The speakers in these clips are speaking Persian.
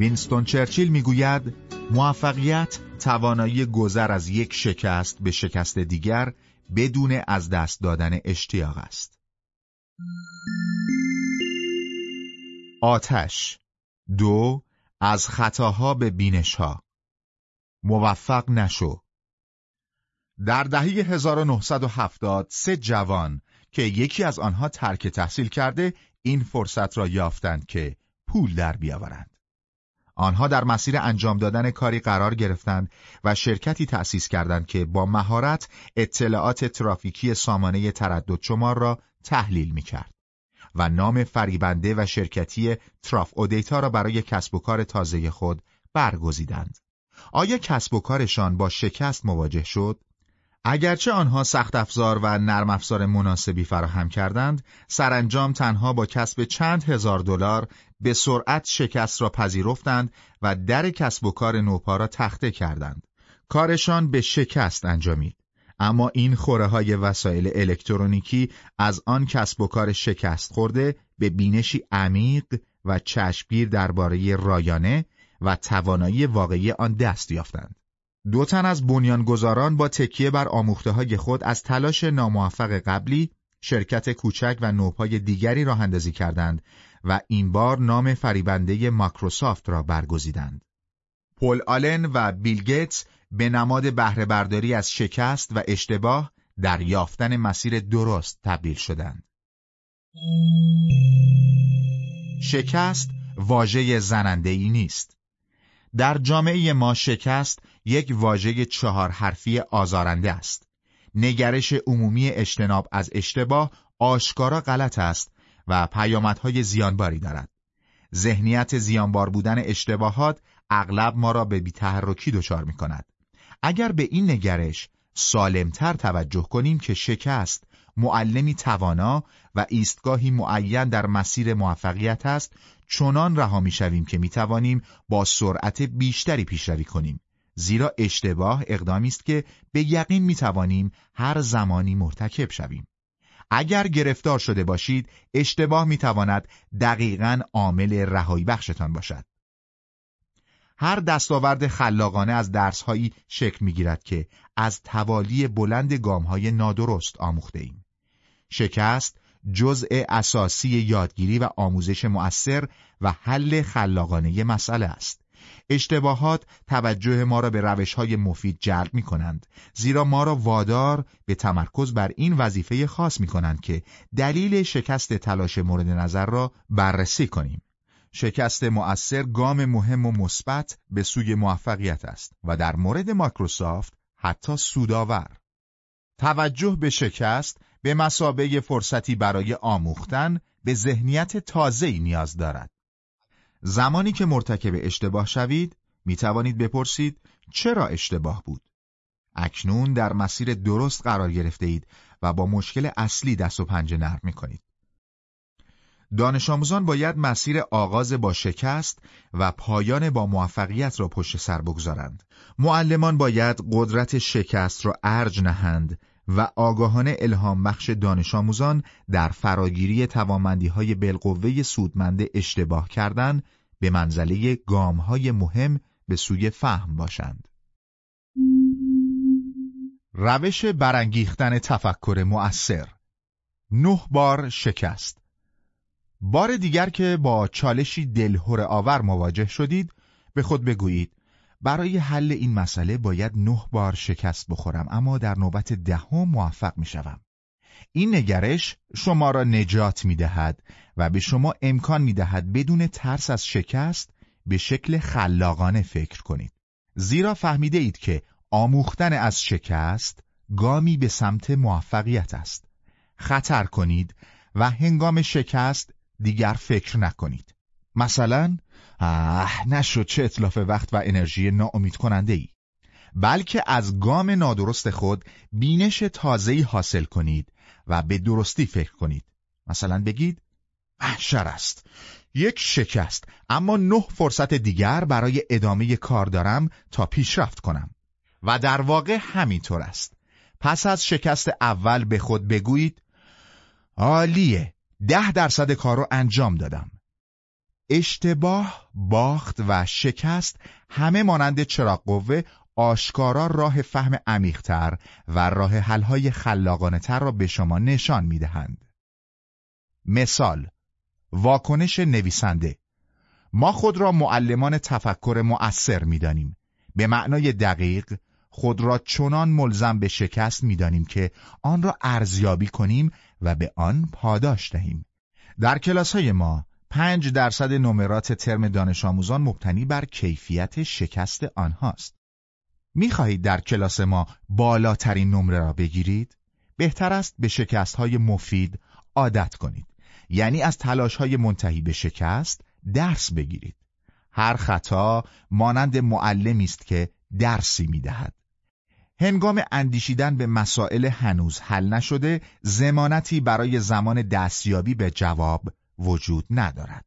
وینستون چرچیل می‌گوید موفقیت توانایی گذر از یک شکست به شکست دیگر بدون از دست دادن اشتیاق است. آتش دو از خطاها به بینشها موفق نشو در دهه 1970 سه جوان که یکی از آنها ترک تحصیل کرده این فرصت را یافتند که پول در بیاورند. آنها در مسیر انجام دادن کاری قرار گرفتند و شرکتی تأسیس کردند که با مهارت اطلاعات ترافیکی سامانه تردد شمار را تحلیل می کرد و نام فریبنده و شرکتی تراف اودیتا را برای کسب و کار تازه خود برگزیدند. آیا کسب و کارشان با شکست مواجه شد؟ اگرچه آنها سخت افزار و نرم افزار مناسبی فراهم کردند، سرانجام تنها با کسب چند هزار دلار به سرعت شکست را پذیرفتند و در کسب و کار نوپا را تخته کردند. کارشان به شکست انجامید. اما این خوره های وسایل الکترونیکی از آن کسب و کار شکست خورده به بینشی عمیق و چشمگیر درباره رایانه و توانایی واقعی آن دست یافتند. دو تن از بنیانگذاران با تکیه بر آموخته های خود از تلاش ناموفق قبلی شرکت کوچک و نوپای دیگری را اندازی کردند و این بار نام فریبنده ماکروسافت را برگزیدند. پل آلن و بیل گیتس به نماد بهره برداری از شکست و اشتباه در یافتن مسیر درست تبدیل شدند. شکست واژه زننده ای نیست. در جامعه ما شکست یک واژه چهار حرفی آزارنده است. نگرش عمومی اجتناب از اشتباه آشکارا غلط است و پیامدهای زیانباری دارد. ذهنیت زیانبار بودن اشتباهات اغلب ما را به بیتحرکی دچار می کند. اگر به این نگرش سالمتر توجه کنیم که شکست معلمی توانا و ایستگاهی معین در مسیر موفقیت است چنان رها شویم که توانیم با سرعت بیشتری پیشروی کنیم زیرا اشتباه اقدامی است که به یقین توانیم هر زمانی مرتکب شویم اگر گرفتار شده باشید اشتباه تواند دقیقا عامل رهایی بخشتان باشد هر دستاورد خلاقانه از درسهایی شکل می‌گیرد که از توالی بلند گامهای نادرست آموخته ایم. شکست جزء اساسی یادگیری و آموزش مؤثر و حل خلاقانه مسئله است. اشتباهات توجه ما را به روش های مفید جلب می کنند زیرا ما را وادار به تمرکز بر این وظیفه خاص می کنند که دلیل شکست تلاش مورد نظر را بررسی کنیم. شکست مؤثر گام مهم و مثبت به سوی موفقیت است و در مورد مایکروسافت حتی سودآور. توجه به شکست به مسابه فرصتی برای آموختن به ذهنیت تازه‌ای نیاز دارد. زمانی که مرتکب اشتباه شوید، می توانید بپرسید چرا اشتباه بود؟ اکنون در مسیر درست قرار گرفته اید و با مشکل اصلی دست و پنجه نرم می کنید. دانش آموزان باید مسیر آغاز با شکست و پایان با موفقیت را پشت سر بگذارند. معلمان باید قدرت شکست را ارج نهند و آگاهانه الهام بخش دانش آموزان در فراگیری توامندی های بالقوه سودمند اشتباه کردن به منزله گام های مهم به سوی فهم باشند. روش برانگیختن تفکر مؤثر نه بار شکست بار دیگر که با چالشی دلهور آور مواجه شدید به خود بگویید برای حل این مسئله باید نه بار شکست بخورم اما در نوبت دهم موفق می شوم. این نگرش شما را نجات می دهد و به شما امکان می دهد بدون ترس از شکست به شکل خلاقانه فکر کنید. زیرا فهمیده اید که آموختن از شکست گامی به سمت موفقیت است. خطر کنید و هنگام شکست دیگر فکر نکنید. مثلا اه نشد چه اطلاف وقت و انرژی ناامید کننده ای بلکه از گام نادرست خود بینش تازه‌ای حاصل کنید و به درستی فکر کنید. مثلا بگید محشر است. یک شکست اما نه فرصت دیگر برای ادامه کار دارم تا پیشرفت کنم. و در واقع همینطور است. پس از شکست اول به خود بگویید عالیه ده درصد کار رو انجام دادم. اشتباه، باخت و شکست همه مانند چراغ قوه آشکارا راه فهم عمیقتر و راه حلهای خلاقانه تر را به شما نشان می‌دهند. مثال واکنش نویسنده. ما خود را معلمان تفکر مؤثر می‌دانیم. به معنای دقیق خود را چنان ملزم به شکست می‌دانیم که آن را ارزیابی کنیم و به آن پاداش دهیم. در کلاس های ما پنج درصد نمرات ترم دانش آموزان مبتنی بر کیفیت شکست آنهاست. می‌خواهید در کلاس ما بالاترین نمره را بگیرید؟ بهتر است به شکست های مفید عادت کنید. یعنی از تلاش های منتهی به شکست درس بگیرید. هر خطا مانند معلمی است که درسی می‌دهد. هنگام اندیشیدن به مسائل هنوز حل نشده زمانتی برای زمان دستیابی به جواب وجود ندارد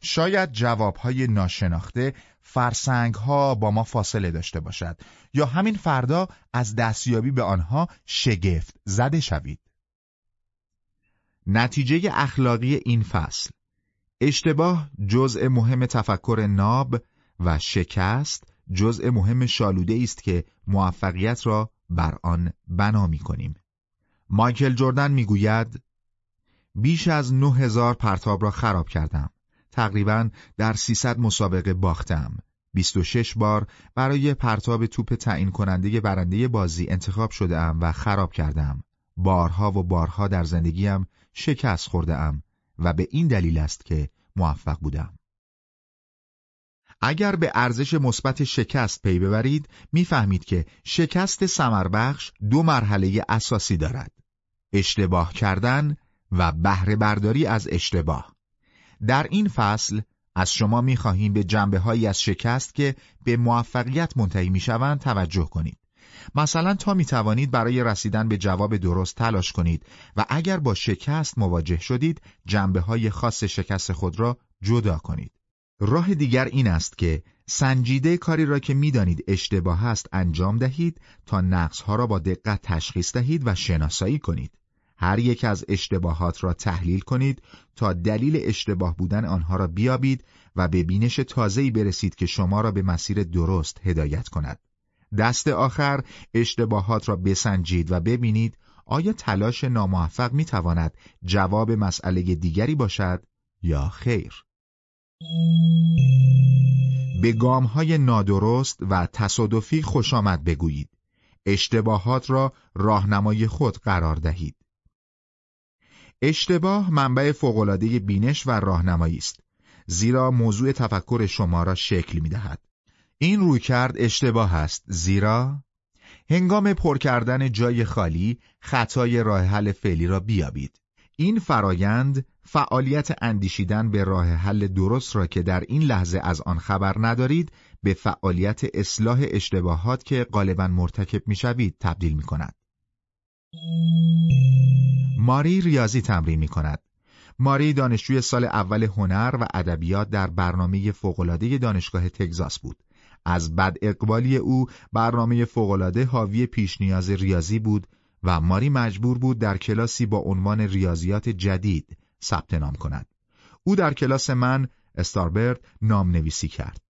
شاید جوابهای ناشناخته فرسنگها با ما فاصله داشته باشد یا همین فردا از دستیابی به آنها شگفت زده شوید نتیجه اخلاقی این فصل اشتباه جزء مهم تفکر ناب و شکست جزء مهم شالوده است که موفقیت را بر آن بنا می کنیم. مایکل جردن می‌گوید بیش از 9000 پرتاب را خراب کردم. تقریبا در 300 مسابقه باختم. 26 بار برای پرتاب توپ تعیین کننده برنده بازی انتخاب شده ام و خراب کردم. بارها و بارها در زندگیم شکست خورده ام و به این دلیل است که موفق بودم. اگر به ارزش مثبت شکست پی ببرید می‌فهمید که شکست سمربخش دو مرحله اساسی دارد اشتباه کردن و بهره برداری از اشتباه در این فصل از شما می‌خواهیم به جنبه هایی از شکست که به موفقیت منتهی می‌شوند توجه کنید مثلا تا می توانید برای رسیدن به جواب درست تلاش کنید و اگر با شکست مواجه شدید جنبه های خاص شکست خود را جدا کنید. راه دیگر این است که سنجیده کاری را که می‌دانید اشتباه است انجام دهید تا نقص ها را با دقت تشخیص دهید و شناسایی کنید. هر یک از اشتباهات را تحلیل کنید تا دلیل اشتباه بودن آنها را بیابید و به بینش تازه‌ای برسید که شما را به مسیر درست هدایت کند. دست آخر اشتباهات را بسنجید و ببینید آیا تلاش ناموفق می تواند جواب مسئله دیگری باشد یا خیر. به گام های نادرست و تصادفی خوش آمد بگویید. اشتباهات را راهنمای خود قرار دهید. اشتباه منبع فوقالعاده بینش و راهنمایی است زیرا موضوع تفکر شما را شکل می دهد. این رویکرد اشتباه است زیرا هنگام پر کردن جای خالی خطای راه حل فعلی را بیابید. این فرایند فعالیت اندیشیدن به راه حل درست را که در این لحظه از آن خبر ندارید به فعالیت اصلاح اشتباهات که غالبا مرتکب می‌شوید تبدیل می کند. ماری ریاضی تمرین می کند. ماری دانشجوی سال اول هنر و ادبیات در برنامه فوق‌العاده دانشگاه تگزاس بود. از بد اقبالی او برنامه فوقالعاده حاوی پیش نیاز ریاضی بود و ماری مجبور بود در کلاسی با عنوان ریاضیات جدید ثبت نام کند. او در کلاس من استاربرد نام نویسی کرد.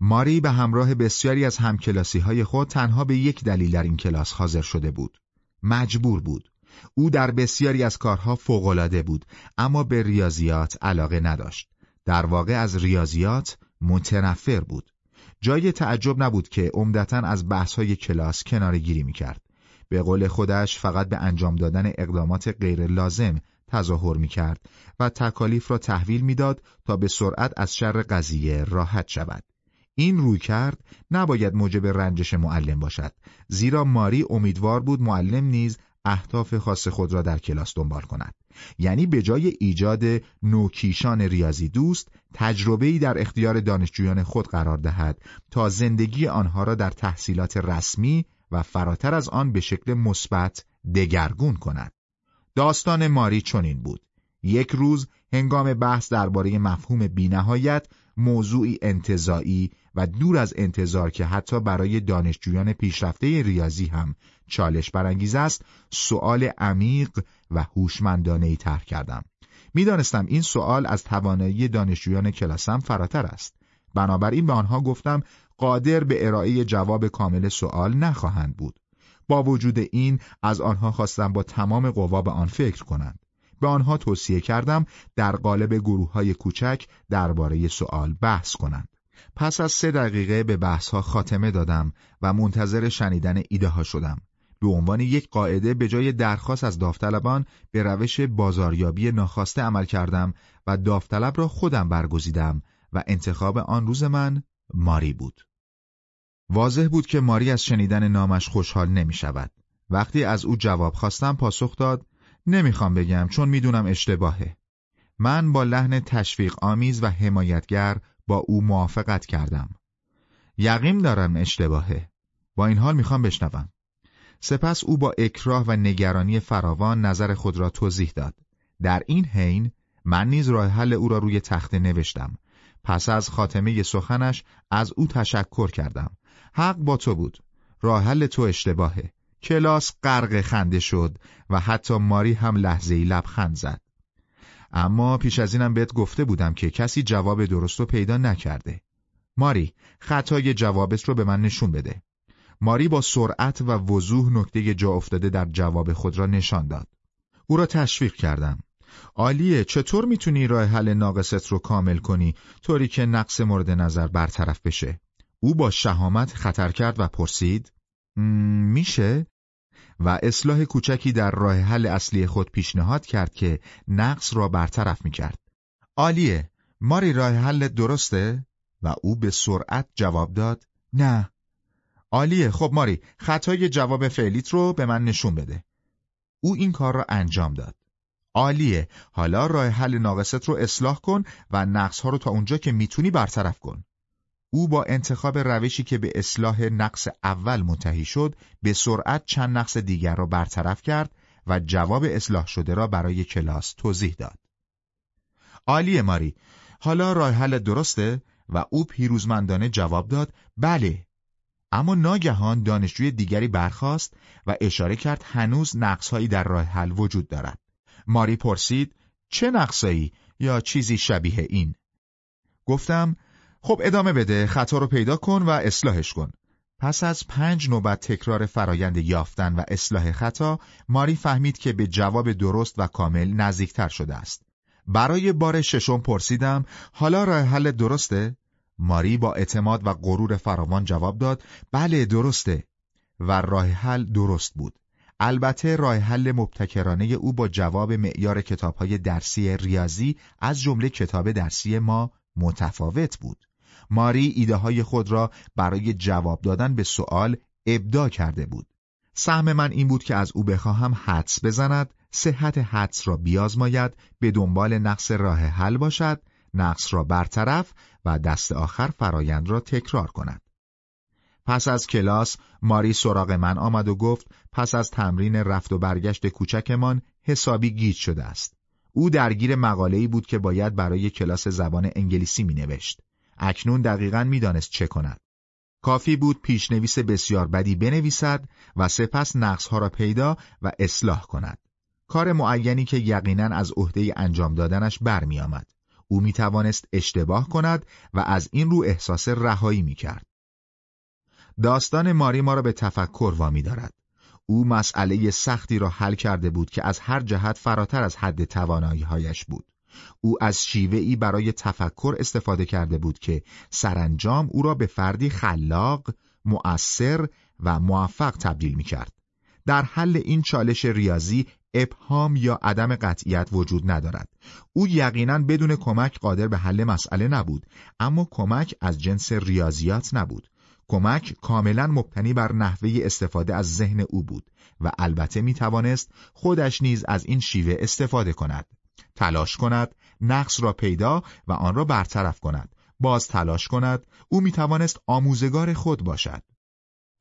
ماری به همراه بسیاری از همکلاسی های خود تنها به یک دلیل در این کلاس حاضر شده بود. مجبور بود. او در بسیاری از کارها فوقالعاده بود اما به ریاضیات علاقه نداشت. در واقع از ریاضیات متنفر بود. جای تعجب نبود که عمدتا از بحث‌های کلاس کنارگیری می‌کرد. به قول خودش فقط به انجام دادن اقدامات غیر لازم تظاهر می‌کرد و تکالیف را تحویل می‌داد تا به سرعت از شر قضیه راحت شود. این روی کرد نباید موجب رنجش معلم باشد. زیرا ماری امیدوار بود معلم نیز اهداف خاص خود را در کلاس دنبال کند. یعنی به جای ایجاد نوکیشان ریاضی دوست تجربه‌ای در اختیار دانشجویان خود قرار دهد تا زندگی آنها را در تحصیلات رسمی و فراتر از آن به شکل مثبت دگرگون کند. داستان ماری چنین بود. یک روز هنگام بحث درباره مفهوم بینهایت موضوعی انتظایی و دور از انتظار که حتی برای دانشجویان پیشرفته ریاضی هم چالش برانگیز است سؤال عمیق و هوشمندانه ای طرح کردم می‌دانستم این سوال از توانایی دانشجویان کلاسم فراتر است. بنابراین به آنها گفتم قادر به ارائه جواب کامل سوال نخواهند بود. با وجود این از آنها خواستم با تمام قوا به آن فکر کنند. به آنها توصیه کردم در قالب گروه های کوچک درباره سوال بحث کنند. پس از سه دقیقه به بحث ها خاتمه دادم و منتظر شنیدن ایده ها شدم. به عنوان یک قاعده به جای درخواست از داوطلبان به روش بازاریابی ناخواسته عمل کردم و داوطلب را خودم برگزیدم و انتخاب آن روز من ماری بود. واضح بود که ماری از شنیدن نامش خوشحال نمی شود. وقتی از او جواب خواستم پاسخ داد نمی‌خوام بگم چون می‌دونم اشتباهه. من با لحن تشویق آمیز و حمایتگر با او موافقت کردم. یقین دارم اشتباهه. با این حال می‌خوام بشنوم. سپس او با اکراه و نگرانی فراوان نظر خود را توضیح داد. در این حین من نیز راه حل او را روی تخته نوشتم. پس از خاتمه سخنش از او تشکر کردم. حق با تو بود. راه حل تو اشتباهه. کلاس غرق خنده شد و حتی ماری هم لحظه ای لبخند زد. اما پیش از اینم بهت گفته بودم که کسی جواب درست رو پیدا نکرده. ماری خطای جوابت رو به من نشون بده. ماری با سرعت و وضوح نکته جا افتاده در جواب خود را نشان داد. او را تشویق کردم. عالیه چطور می‌تونی راه حل ناقصت رو کامل کنی طوری که نقص مورد نظر برطرف بشه؟ او با شهامت خطر کرد و پرسید میشه؟ و اصلاح کوچکی در راه حل اصلی خود پیشنهاد کرد که نقص را برطرف می‌کرد. عالیه. ماری راه حل درسته؟ و او به سرعت جواب داد نه. عالیه. خب ماری خطای جواب فعلیت رو به من نشون بده. او این کار را انجام داد. عالیه. حالا راه حل ناقصت رو اصلاح کن و نقص ها رو تا اونجا که می‌تونی برطرف کن. او با انتخاب روشی که به اصلاح نقص اول منتهی شد به سرعت چند نقص دیگر را برطرف کرد و جواب اصلاح شده را برای کلاس توضیح داد عالیه ماری حالا راه حل درسته و او پیروزمندانه جواب داد بله اما ناگهان دانشجوی دیگری برخاست و اشاره کرد هنوز نقصهایی در راه حل وجود دارد. ماری پرسید چه نقصایی یا چیزی شبیه این؟ گفتم خب ادامه بده خطا رو پیدا کن و اصلاحش کن. پس از پنج نوبت تکرار فرایند یافتن و اصلاح خطا، ماری فهمید که به جواب درست و کامل نزدیکتر شده است. برای بار ششم پرسیدم حالا راه حل درسته؟ ماری با اعتماد و غرور فراوان جواب داد بله درسته و راه حل درست بود. البته راه حل مبتکرانه او با جواب معیار کتابهای درسی ریاضی از جمله کتاب درسی ما متفاوت بود. ماری ایده های خود را برای جواب دادن به سوال ابدا کرده بود. سهم من این بود که از او بخواهم حدس بزند، صحت حدس را بیازماید، به دنبال نقص راه حل باشد نقص را برطرف و دست آخر فرایند را تکرار کند. پس از کلاس ماری سراغ من آمد و گفت پس از تمرین رفت و برگشت کوچکمان حسابی گیج شده است. او درگیر مقاله‌ای بود که باید برای کلاس زبان انگلیسی می نوشت. اکنون دقیقا می دانست چه کند. کافی بود پیشنویس بسیار بدی بنویسد و سپس نقصها را پیدا و اصلاح کند. کار معینی که یقینا از عهده انجام دادنش برمی آمد. او می توانست اشتباه کند و از این رو احساس رهایی می کرد. داستان ماری ما را به تفکر وامی دارد. او مسئله سختی را حل کرده بود که از هر جهت فراتر از حد توانایی هایش بود. او از شیوهی برای تفکر استفاده کرده بود که سرانجام او را به فردی خلاق، مؤثر و موفق تبدیل می کرد. در حل این چالش ریاضی ابهام یا عدم قطعیت وجود ندارد. او یقینا بدون کمک قادر به حل مسئله نبود، اما کمک از جنس ریاضیات نبود. کمک کاملا مبتنی بر نحوه استفاده از ذهن او بود و البته می توانست خودش نیز از این شیوه استفاده کند. تلاش کند، نقص را پیدا و آن را برطرف کند. باز تلاش کند، او می توانست آموزگار خود باشد.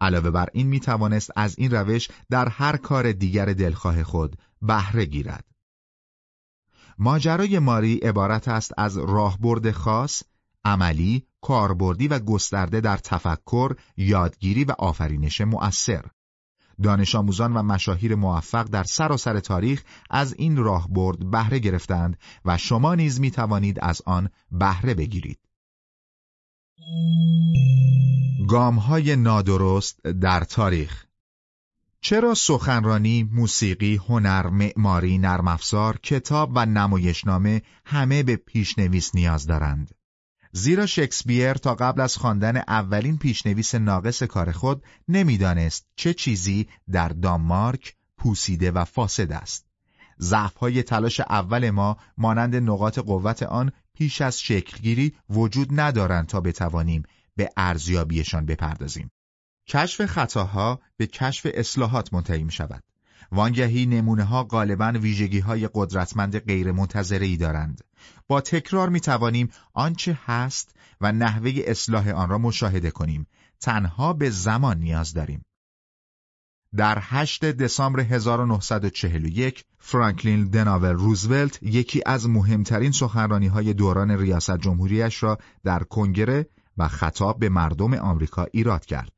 علاوه بر این می توانست از این روش در هر کار دیگر دلخواه خود بهره گیرد. ماجرای ماری عبارت است از راهبرد خاص، عملی، کاربردی و گسترده در تفکر، یادگیری و آفرینش مؤثر. دانش آموزان و مشاهیر موفق در سراسر تاریخ از این راه برد بهره گرفتند و شما نیز می توانید از آن بهره بگیرید. گام های نادرست در تاریخ چرا سخنرانی، موسیقی، هنر، معماری، نرم افزار، کتاب و نمایشنامه همه به پیشنویس نیاز دارند؟ زیرا شکسپیر تا قبل از خواندن اولین پیشنویس ناقص کار خود نمی‌دانست چه چیزی در دانمارک پوسیده و فاسد است. ضعف‌های تلاش اول ما مانند نقاط قوت آن پیش از شکلگیری وجود ندارند تا بتوانیم به ارزیابیشان بپردازیم. کشف خطاها به کشف اصلاحات منتهی می شود. وانگهی نمونه ها غالبا ویژگی های قدرتمند غیر ای دارند. با تکرار می توانیم آنچه هست و نحوه اصلاح آن را مشاهده کنیم. تنها به زمان نیاز داریم. در 8 دسامبر 1941 فرانکلین دناور روزولت یکی از مهمترین سخنرانی های دوران ریاست جمهوریش را در کنگره و خطاب به مردم آمریکا ایراد کرد.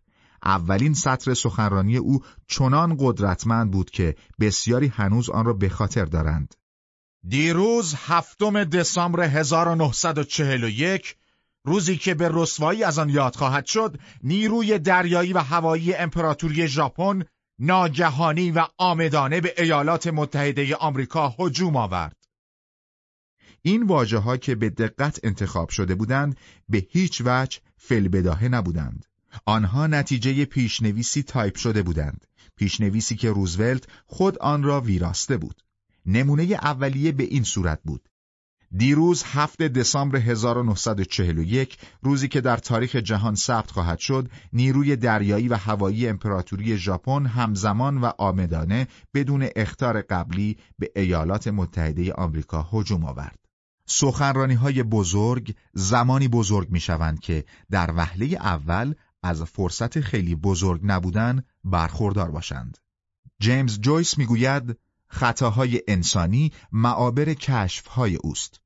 اولین سطر سخنرانی او چنان قدرتمند بود که بسیاری هنوز آن را به خاطر دارند. دیروز هفتم دسامبر 1941 روزی که به رسوایی از آن یاد خواهد شد نیروی دریایی و هوایی امپراتوری ژاپن ناگهانی و عامدانه به ایالات متحده آمریکا هجوم آورد. این واژه ها که به دقت انتخاب شده بودند به هیچ وجه فی‌البداهه نبودند. آنها نتیجه پیشنویسی تایپ شده بودند. پیشنویسی که روزولت خود آن را ویراسته بود. نمونه اولیه به این صورت بود. دیروز هفت دسامبر 1941 روزی که در تاریخ جهان ثبت خواهد شد نیروی دریایی و هوایی امپراتوری ژاپن همزمان و عامدانه بدون اختار قبلی به ایالات متحده آمریکا هجوم آورد سخنرانی های بزرگ زمانی بزرگ می شوند که در وهله اول از فرصت خیلی بزرگ نبودن برخوردار باشند. جیمز جویس می‌گوید خطاهای انسانی معابر کشفهای اوست.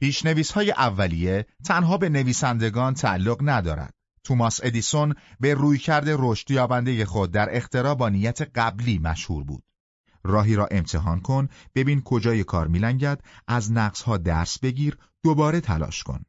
پیشنویس های اولیه تنها به نویسندگان تعلق ندارد. توماس ادیسون به رویکرد رشد یابنده خود در اختراع با نیت قبلی مشهور بود. راهی را امتحان کن، ببین کجای کار میلنگد، از نقصها درس بگیر، دوباره تلاش کن.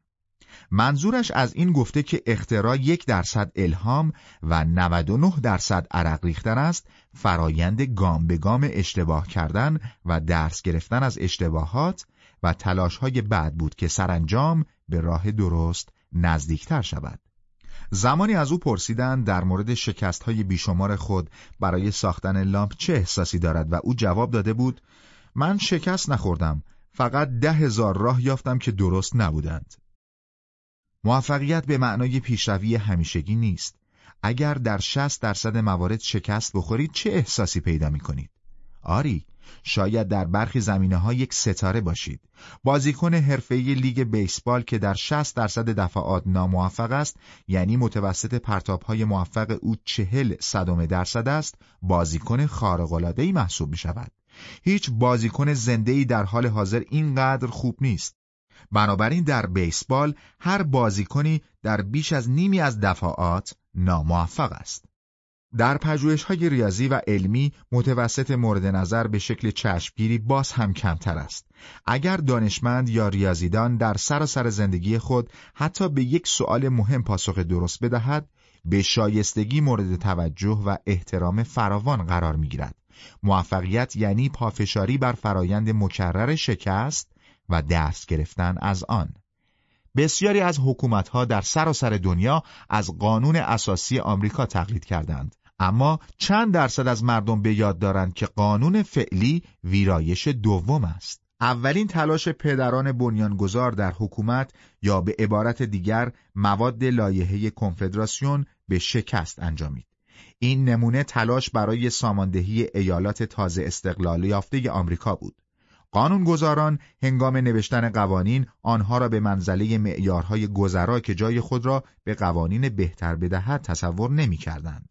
منظورش از این گفته که اختراع یک درصد الهام و 99 درصد عرق ریختن است فرایند گام به گام اشتباه کردن و درس گرفتن از اشتباهات و تلاش های بعد بود که سرانجام به راه درست نزدیکتر شود. زمانی از او پرسیدند در مورد شکست های بیشمار خود برای ساختن لامپ چه احساسی دارد و او جواب داده بود من شکست نخوردم فقط ده هزار راه یافتم که درست نبودند. موفقیت به معنای پیشروی همیشگی نیست. اگر در 60 درصد موارد شکست بخورید چه احساسی پیدا می کنید؟ آری، شاید در برخی زمینه ها یک ستاره باشید. بازیکن حرفه‌ای لیگ بیسبال که در 60 درصد دفعات ناموفق است، یعنی متوسط پرتاب های موفق او چهل صدم درصد است، بازیکن خارق‌العاده‌ای محسوب می شود. هیچ بازیکن زنده‌ای در حال حاضر اینقدر خوب نیست. بنابراین در بیسبال هر بازیکنی در بیش از نیمی از دفاعات ناموفق است. در پژوهش های ریاضی و علمی متوسط مورد نظر به شکل چشمگیری باز هم کمتر است. اگر دانشمند یا ریاضیدان در سراسر زندگی خود حتی به یک سؤال مهم پاسخ درست بدهد، به شایستگی مورد توجه و احترام فراوان قرار می گیرد. موفقیت یعنی پافشاری بر فرایند مکرر شکست و دست گرفتن از آن. بسیاری از حکومتها در سراسر دنیا از قانون اساسی آمریکا تقلید کردند. اما چند درصد از مردم به یاد دارند که قانون فعلی ویرایش دوم است. اولین تلاش پدران بنیانگذار در حکومت یا به عبارت دیگر مواد لایحه کنفدراسیون به شکست انجامید. این نمونه تلاش برای ساماندهی ایالات تازه استقلال یافته آمریکا بود. قانونگذاران هنگام نوشتن قوانین آنها را به منزله معیارهای گذرا که جای خود را به قوانین بهتر بدهد تصور نمی کردند.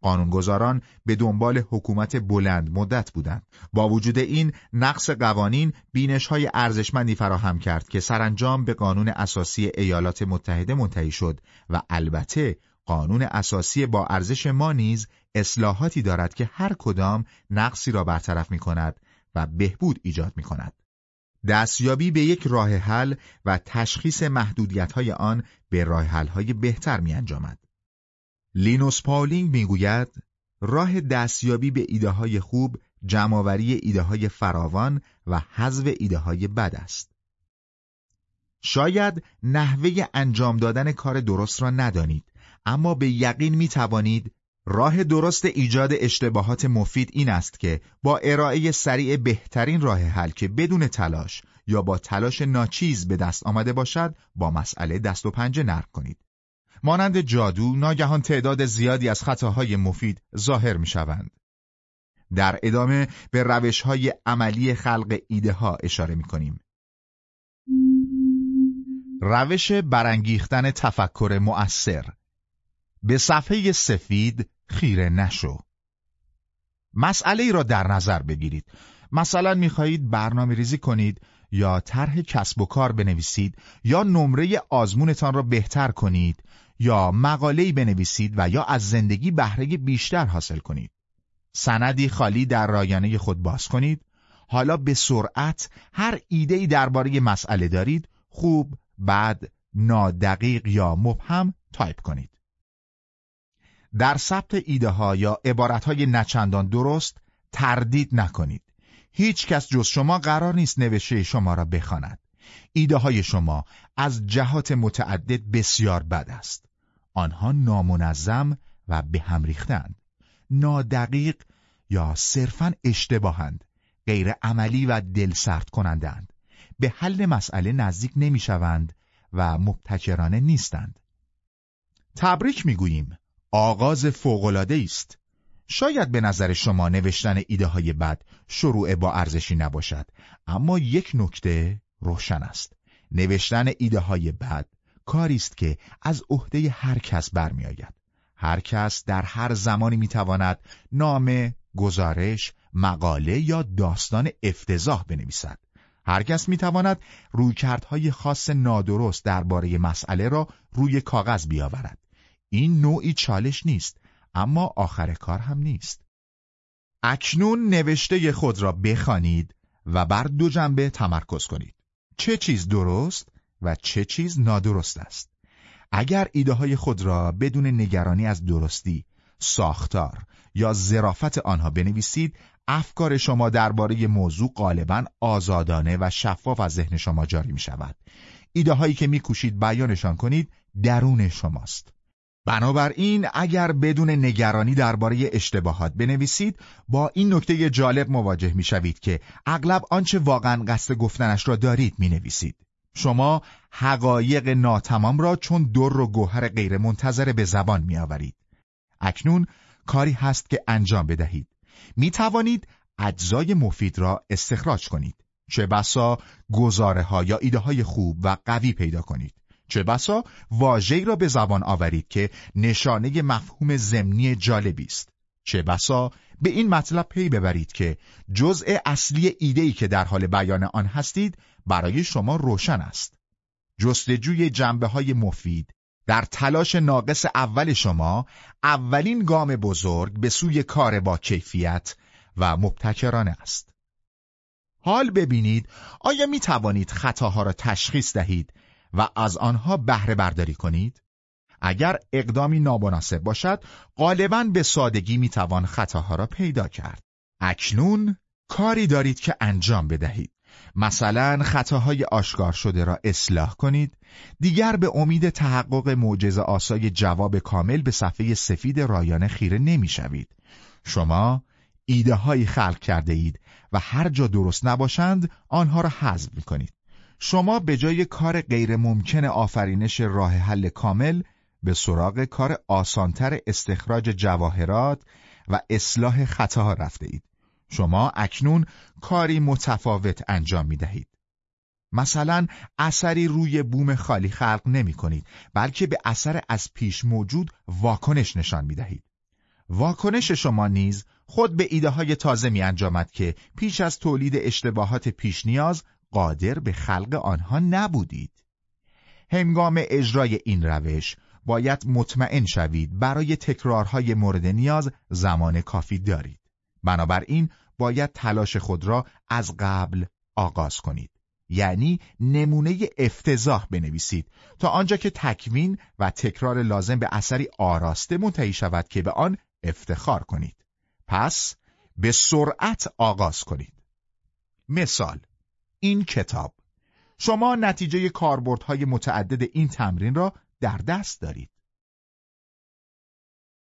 قانونگذاران به دنبال حکومت بلند مدت بودند. با وجود این نقص قوانین بینش های ارزشمندی فراهم کرد که سرانجام به قانون اساسی ایالات متحده منتهی شد و البته قانون اساسی با ارزش ما نیز اصلاحاتی دارد که هر کدام نقصی را برطرف می کند و بهبود ایجاد می کند. دستیابی به یک راه حل و تشخیص محدودیت های آن به راه حل های بهتر می انجامد. لینوس پاولینگ می گوید راه دستیابی به ایده های خوب جمعآوری ایده های فراوان و حذف ایده های بد است. شاید نحوه انجام دادن کار درست را ندانید اما به یقین می توانید راه درست ایجاد اشتباهات مفید این است که با ارائه سریع بهترین راه حل که بدون تلاش یا با تلاش ناچیز به دست آمده باشد با مسئله دست و پنجه نرم کنید. مانند جادو ناگهان تعداد زیادی از خطاهای مفید ظاهر می شوند. در ادامه به روش های عملی خلق ایده ها اشاره می کنیم. روش برانگیختن تفکر مؤثر به صفحه سفید خیره نشو. مسئله ای را در نظر بگیرید. مثلا می‌خواهید برنامه ریزی کنید یا طرح کسب و کار بنویسید یا نمره آزمونتان را بهتر کنید یا مقاله‌ای بنویسید و یا از زندگی بهره بیشتر حاصل کنید. سندی خالی در رایانه خود باز کنید. حالا به سرعت هر ایده‌ای درباره مسئله دارید خوب، بد، نادقیق یا مبهم تایپ کنید. در ثبت ایده ها یا عبارت های نچندان درست تردید نکنید. هیچ کس جز شما قرار نیست نوشته شما را بخواند. ایده های شما از جهات متعدد بسیار بد است. آنها نامنظم و به هم ریختند. نادقیق یا صرفا اشتباهند. غیر عملی و دل سرد کنندند. به حل مسئله نزدیک نمی شوند و مبتکرانه نیستند. تبریک می گوییم. آغاز فوقلاده است. شاید به نظر شما نوشتن ایده های بد شروع با ارزشی نباشد اما یک نکته روشن است. نوشتن ایده های بد کاری است که از عهده هر کس برمیآید. هر کس در هر زمانی می‌تواند نامه، گزارش، مقاله یا داستان افتضاح بنویسد. هر کس می‌تواند رویکردهای خاص نادرست درباره مسئله را روی کاغذ بیاورد. این نوعی چالش نیست اما آخر کار هم نیست. اکنون نوشته خود را بخوانید و بر دو جنبه تمرکز کنید. چه چیز درست و چه چیز نادرست است. اگر ایده های خود را بدون نگرانی از درستی ساختار یا ظرافت آنها بنویسید افکار شما درباره موضوع غالبا آزادانه و شفاف از ذهن شما جاری می شود ایده هایی که میکوشید بیانشان کنید درون شماست. بنابراین اگر بدون نگرانی درباره اشتباهات بنویسید با این نکته جالب مواجه می شوید که اغلب آنچه واقعا قصد گفتنش را دارید می نویسید. شما حقایق ناتمام را چون در و گوهر غیر منتظر به زبان می آورید. اکنون کاری هست که انجام بدهید. می توانید اجزای مفید را استخراج کنید. چه بسا گزاره ها یا ایده های خوب و قوی پیدا کنید. چه بسا واژه‌ای را به زبان آورید که نشانه مفهوم ضمنی جالبی است. چه بسا به این مطلب پی ببرید که جزء اصلی ایده‌ای که در حال بیان آن هستید برای شما روشن است. جستجوی جنبه های مفید در تلاش ناقص اول شما اولین گام بزرگ به سوی کار با کیفیت و مبتکرانه است. حال ببینید آیا می توانید خطاها را تشخیص دهید و از آنها بهره برداری کنید؟ اگر اقدامی نامناسب باشد غالبا به سادگی می‌توان خطاها را پیدا کرد. اکنون کاری دارید که انجام بدهید. مثلا خطاهای آشکار شده را اصلاح کنید. دیگر به امید تحقق معجزه آسای جواب کامل به صفحه سفید رایانه خیره نمی‌شوید. شما ایده هایی خلق کرده اید و هر جا درست نباشند آنها را حذف می کنید شما به جای کار غیر ممکن آفرینش راه حل کامل به سراغ کار آسانتر استخراج جواهرات و اصلاح خطاها رفته اید. شما اکنون کاری متفاوت انجام می دهید. مثلا اثری روی بوم خالی خلق نمی کنید بلکه به اثر از پیش موجود واکنش نشان می دهید. واکنش شما نیز خود به ایده های تازه می انجامد که پیش از تولید اشتباهات پیش نیاز قادر به خلق آنها نبودید. هنگام اجرای این روش باید مطمئن شوید برای تکرارهای مورد نیاز زمان کافی دارید. بنابراین باید تلاش خود را از قبل آغاز کنید. یعنی نمونه افتضاح بنویسید تا آنجا که تکوین و تکرار لازم به اثری آراسته منتهی شود که به آن افتخار کنید. پس به سرعت آغاز کنید. مثال این کتاب شما نتیجه کاربردهای متعدد این تمرین را در دست دارید.